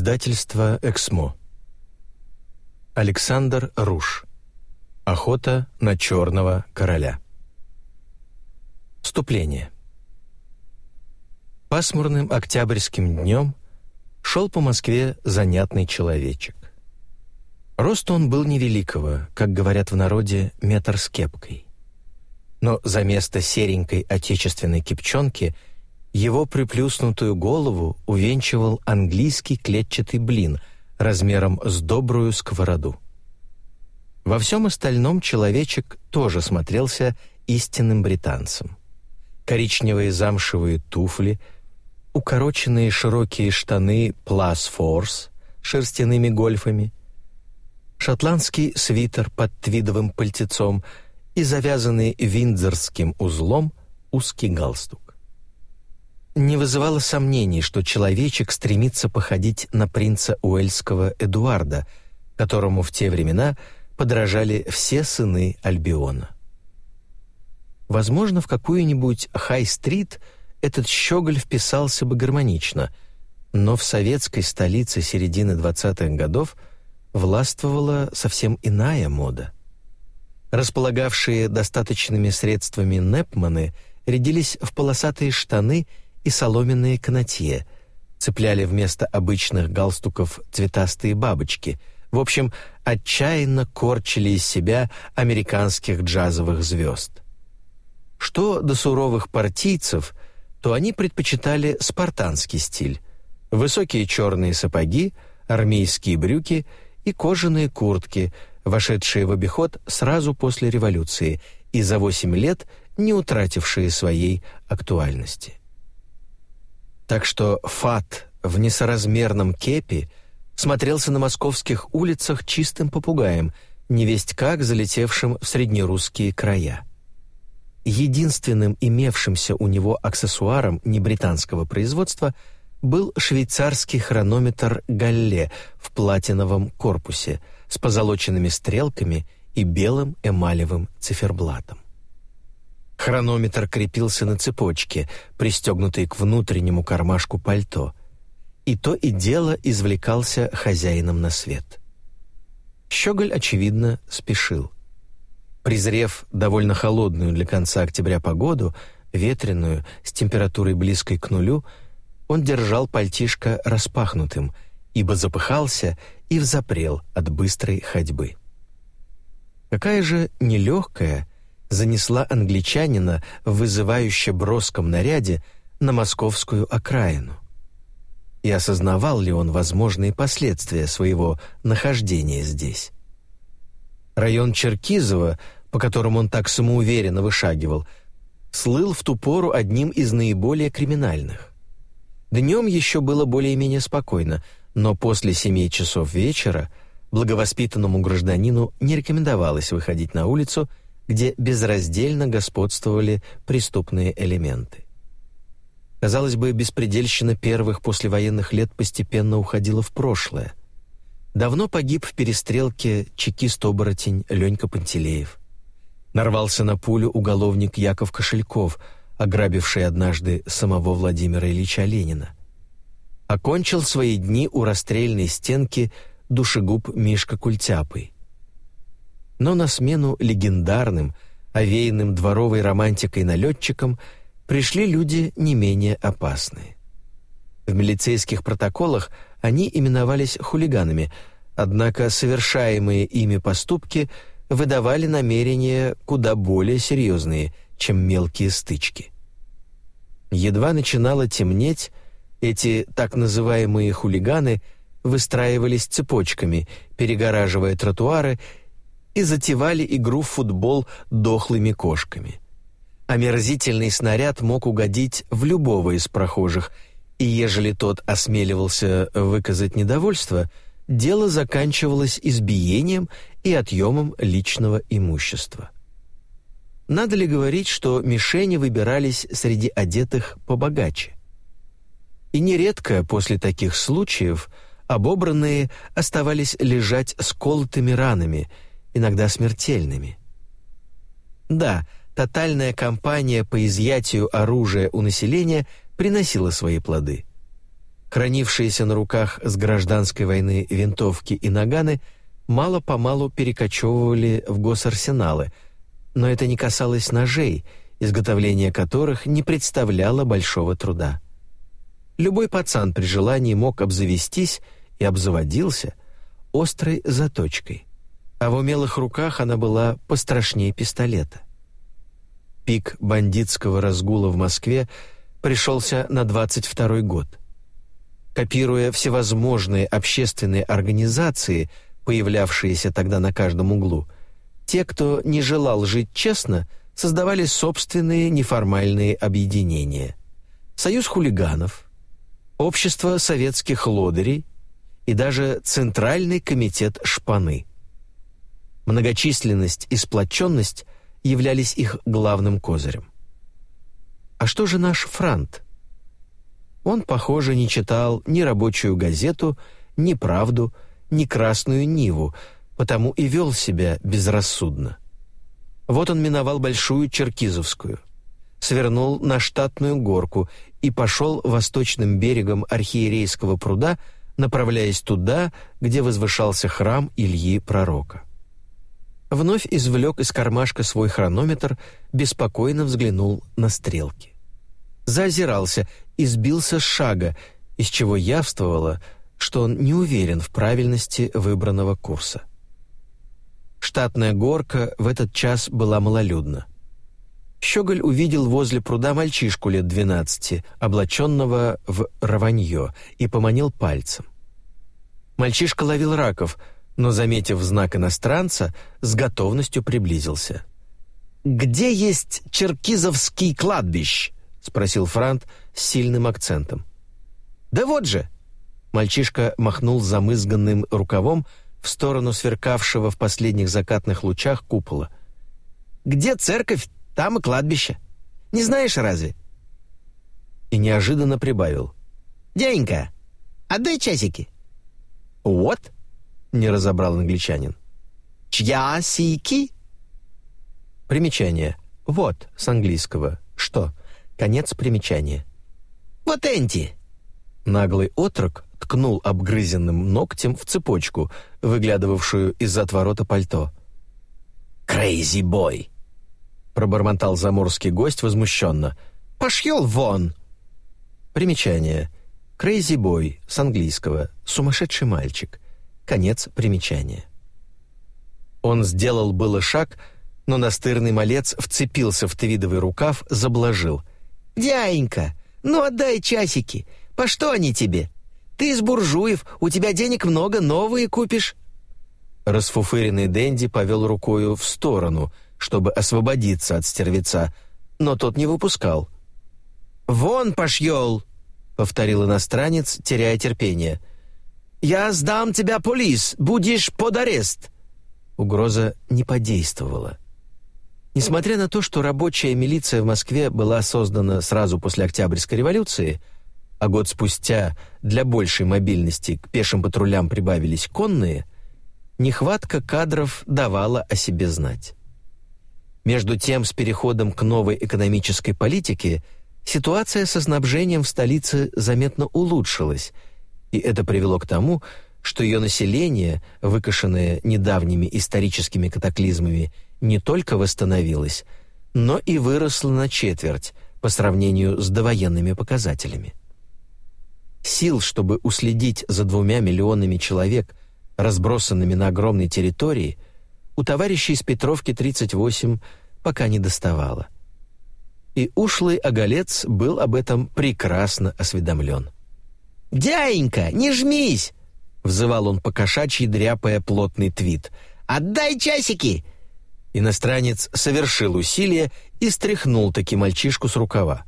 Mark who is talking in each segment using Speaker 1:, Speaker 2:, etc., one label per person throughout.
Speaker 1: Издательство «Эксмо». Александр Руш. Охота на черного короля. Вступление. Пасмурным октябрьским днем шел по Москве занятный человечек. Рост он был невеликого, как говорят в народе, метр с кепкой. Но за место серенькой отечественной кипчонки – его приплюснутую голову увенчивал английский клетчатый блин размером с добрую сковороду. Во всем остальном человечек тоже смотрелся истинным британцем. Коричневые замшевые туфли, укороченные широкие штаны Plus Force шерстяными гольфами, шотландский свитер под твидовым пальтецом и завязанный виндзорским узлом узкий галстук не вызывало сомнений, что человечек стремится походить на принца Уэльского Эдуарда, которому в те времена подражали все сыны Альбиона. Возможно, в какую-нибудь Хай-стрит этот щеголь вписался бы гармонично, но в советской столице середины 20-х годов властвовала совсем иная мода. Располагавшие достаточными средствами непманы рядились в полосатые штаны и соломенные канатье, цепляли вместо обычных галстуков цветастые бабочки, в общем, отчаянно корчили из себя американских джазовых звезд. Что до суровых партийцев, то они предпочитали спартанский стиль, высокие черные сапоги, армейские брюки и кожаные куртки, вошедшие в обиход сразу после революции и за 8 лет не утратившие своей актуальности. Так что Фат в несоразмерном кепи смотрелся на московских улицах чистым попугаем, невесть как залетевшим в среднерусские края. Единственным имевшимся у него аксессуаром небританского производства был швейцарский хронометр «Галле» в платиновом корпусе с позолоченными стрелками и белым эмалевым циферблатом. Хронометр крепился на цепочке, пристегнутой к внутреннему кармашку пальто, и то и дело извлекался хозяином на свет. Щеголь, очевидно, спешил. Презрев довольно холодную для конца октября погоду, ветреную, с температурой близкой к нулю, он держал пальтишко распахнутым, ибо запыхался и взапрел от быстрой ходьбы. Какая же нелегкая, занесла англичанина в вызывающе броском наряде на московскую окраину. И осознавал ли он возможные последствия своего нахождения здесь? Район Черкизово, по которому он так самоуверенно вышагивал, слыл в ту пору одним из наиболее криминальных. Днем еще было более-менее спокойно, но после семи часов вечера благовоспитанному гражданину не рекомендовалось выходить на улицу где безраздельно господствовали преступные элементы. Казалось бы, беспредельщина первых послевоенных лет постепенно уходила в прошлое. Давно погиб в перестрелке чекист-оборотень Ленька Пантелеев. Нарвался на пулю уголовник Яков Кошельков, ограбивший однажды самого Владимира Ильича Ленина. Окончил свои дни у расстрельной стенки душегуб Мишка Культяпый. Но на смену легендарным, овеянным дворовой романтикой налетчикам пришли люди не менее опасные. В милицейских протоколах они именовались хулиганами, однако совершаемые ими поступки выдавали намерения куда более серьезные, чем мелкие стычки. Едва начинало темнеть, эти так называемые хулиганы выстраивались цепочками, перегораживая тротуары и затевали игру в футбол дохлыми кошками. Омерзительный снаряд мог угодить в любого из прохожих, и ежели тот осмеливался выказать недовольство, дело заканчивалось избиением и отъемом личного имущества. Надо ли говорить, что мишени выбирались среди одетых побогаче? И нередко после таких случаев обобранные оставались лежать с колотыми ранами – иногда смертельными. Да, тотальная кампания по изъятию оружия у населения приносила свои плоды. Хранившиеся на руках с гражданской войны винтовки и наганы мало-помалу перекочевывали в госарсеналы, но это не касалось ножей, изготовление которых не представляло большого труда. Любой пацан при желании мог обзавестись и обзаводился острой заточкой, а в умелых руках она была пострашнее пистолета. Пик бандитского разгула в Москве пришелся на 22 год. Копируя всевозможные общественные организации, появлявшиеся тогда на каждом углу, те, кто не желал жить честно, создавали собственные неформальные объединения. Союз хулиганов, Общество советских лодырей и даже Центральный комитет шпаны. Многочисленность и сплоченность являлись их главным козырем. А что же наш франт? Он, похоже, не читал ни рабочую газету, ни правду, ни красную Ниву, потому и вел себя безрассудно. Вот он миновал Большую Черкизовскую, свернул на штатную горку и пошел восточным берегом архиерейского пруда, направляясь туда, где возвышался храм Ильи Пророка. Вновь извлек из кармашка свой хронометр, беспокойно взглянул на стрелки. Заозирался и сбился с шага, из чего явствовало, что он не уверен в правильности выбранного курса. Штатная горка в этот час была малолюдна. Щеголь увидел возле пруда мальчишку лет двенадцати, облаченного в раванье, и поманил пальцем. Мальчишка ловил раков, но, заметив знак иностранца, с готовностью приблизился. «Где есть Черкизовский кладбищ?» — спросил Франт с сильным акцентом. «Да вот же!» Мальчишка махнул замызганным рукавом в сторону сверкавшего в последних закатных лучах купола. «Где церковь, там и кладбище. Не знаешь разве?» И неожиданно прибавил. «Дяденька, отдай часики». «Вот?» — не разобрал англичанин. «Чьясики?» Примечание. «Вот» с английского. «Что?» Конец примечания. «Вот энти!» Наглый отрок ткнул обгрызенным ногтем в цепочку, выглядывавшую из отворота пальто. «Крейзи бой!» пробормотал заморский гость возмущенно. «Пошел вон!» Примечание. «Crazy boy» с английского «сумасшедший мальчик». Конец примечания. Он сделал было шаг, но настырный малец вцепился в твидовый рукав, заблажил. «Дяенька, ну отдай часики. По что они тебе? Ты из буржуев, у тебя денег много, новые купишь». Расфуфыренный Дэнди повел рукою в сторону — чтобы освободиться от стервеца, но тот не выпускал. «Вон пошьел!» — повторил иностранец, теряя терпение. «Я сдам тебя полис, будешь под арест!» Угроза не подействовала. Несмотря на то, что рабочая милиция в Москве была создана сразу после Октябрьской революции, а год спустя для большей мобильности к пешим патрулям прибавились конные, нехватка кадров давала о себе знать. Между тем, с переходом к новой экономической политике ситуация со снабжением в столице заметно улучшилась, и это привело к тому, что ее население, выкошенное недавними историческими катаклизмами, не только восстановилось, но и выросло на четверть по сравнению с довоенными показателями. Сил, чтобы уследить за двумя миллионами человек, разбросанными на огромной территории – у товарищей из Петровки 38 пока не доставало. И ушлый оголец был об этом прекрасно осведомлен. «Дяенька, не жмись!» — взывал он по кошачьи, дряпая плотный твит. «Отдай часики!» Иностранец совершил усилие и стряхнул таки мальчишку с рукава.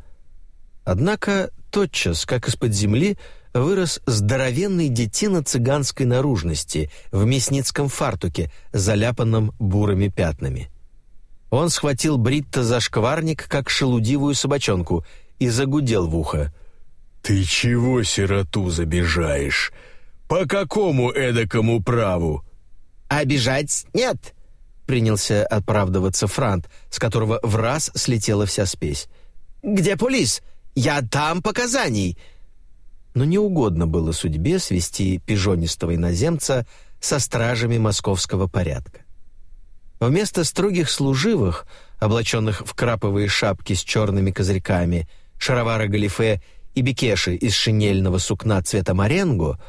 Speaker 1: Однако тотчас, как из-под земли, вырос здоровенный детина цыганской наружности в мясницком фартуке, заляпанном бурыми пятнами. Он схватил Бритта за шкварник, как шелудивую собачонку, и загудел в ухо.
Speaker 2: «Ты чего сироту забежаешь? По какому эдакому праву?»
Speaker 1: «Обижать нет!» — принялся оправдываться Франт, с которого в раз слетела вся спесь. «Где полис? Я дам показаний!» но не угодно было судьбе свести пижонистого иноземца со стражами московского порядка. Вместо строгих служивых, облаченных в краповые шапки с черными козырьками, шаровары галифе и бекеши из шинельного сукна цвета маренго,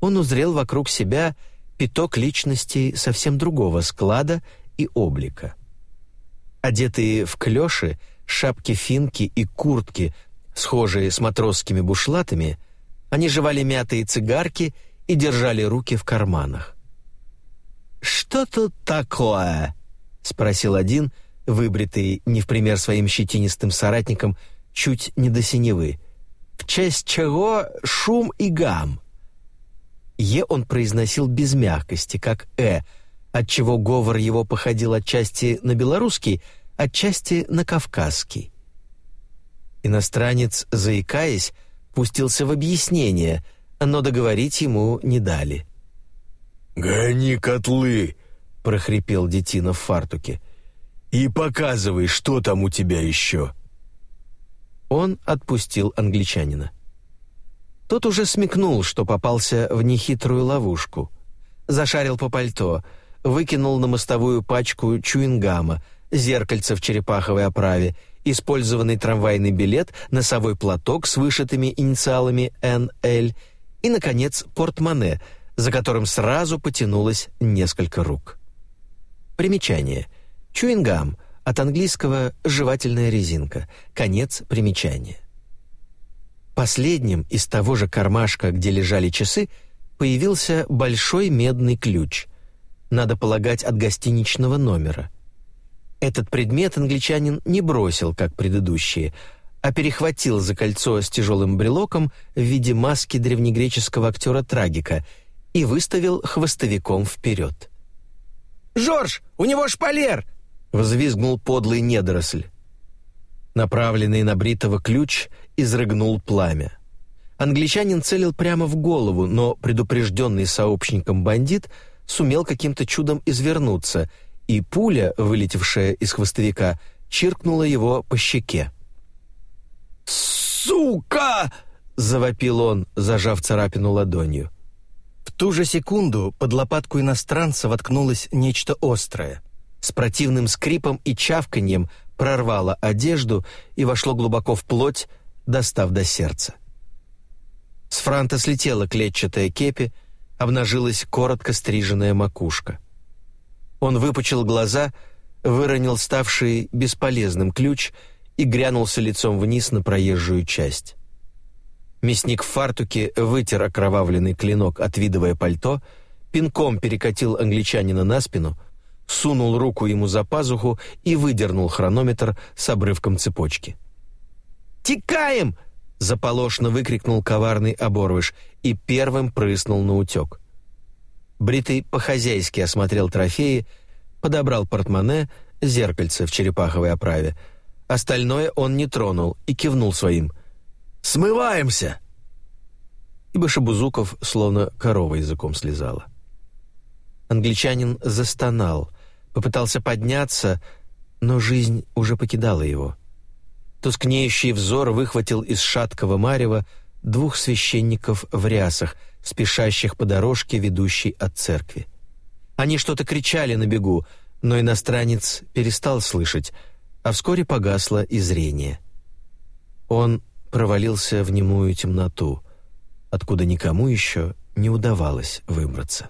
Speaker 1: он узрел вокруг себя пяток личностей совсем другого склада и облика. Одетые в клёши, шапки-финки и куртки, схожие с матросскими бушлатами, они жевали мятые цигарки и держали руки в карманах. «Что тут такое?» — спросил один, выбритый, не в пример своим щетинистым соратникам, чуть не до синевы. «В честь чего шум и гам?» «Е» он произносил без мягкости, как «э», отчего говор его походил отчасти на белорусский, отчасти на кавказский. Иностранец, заикаясь, пустился в объяснение, но договорить ему не дали.
Speaker 2: «Гони котлы!» — прохрипел детина в фартуке. «И показывай, что там у тебя еще!»
Speaker 1: Он отпустил англичанина. Тот уже смекнул, что попался в нехитрую ловушку. Зашарил по пальто, выкинул на мостовую пачку чуингама, зеркальце в черепаховой оправе, использованный трамвайный билет, носовой платок с вышитыми инициалами «НЛ» и, наконец, портмоне, за которым сразу потянулось несколько рук. Примечание. Чуингам от английского «жевательная резинка». Конец примечания. Последним из того же кармашка, где лежали часы, появился большой медный ключ. Надо полагать, от гостиничного номера. Этот предмет англичанин не бросил, как предыдущие, а перехватил за кольцо с тяжелым брелоком в виде маски древнегреческого актера-трагика и выставил хвостовиком вперед.
Speaker 3: «Жорж, у него шпалер!» — взвизгнул подлый недоросль.
Speaker 1: Направленный на бритого ключ изрыгнул пламя. Англичанин целил прямо в голову, но предупрежденный сообщником бандит сумел каким-то чудом извернуться, и пуля, вылетевшая из хвостовика, чиркнула его по щеке.
Speaker 3: «Сука!»
Speaker 1: — завопил он, зажав царапину ладонью. В ту же секунду под лопатку иностранца воткнулось нечто острое. С противным скрипом и чавканьем прорвало одежду и вошло глубоко в плоть, достав до сердца. С франта слетела клетчатая кепи, обнажилась коротко стриженная макушка. Он выпучил глаза, выронил ставший бесполезным ключ и грянулся лицом вниз на проезжую часть. Мясник в фартуке вытер окровавленный клинок, отвидывая пальто, пинком перекатил англичанина на спину — сунул руку ему за пазуху и выдернул хронометр с обрывком цепочки.
Speaker 3: «Текаем!»
Speaker 1: — заполошно выкрикнул коварный оборвыш и первым прыснул на утек. Бритый по-хозяйски осмотрел трофеи, подобрал портмоне, зеркальце в черепаховой оправе. Остальное он не тронул и кивнул своим. «Смываемся!» И Башебузуков словно корова языком слезала. Англичанин застонал, попытался подняться, но жизнь уже покидала его. Тускнеющий взор выхватил из шаткого марева двух священников в рясах, спешащих по дорожке, ведущей от церкви. Они что-то кричали на бегу, но иностранец перестал слышать, а вскоре погасло и зрение. Он провалился в немую темноту, откуда никому еще не удавалось выбраться.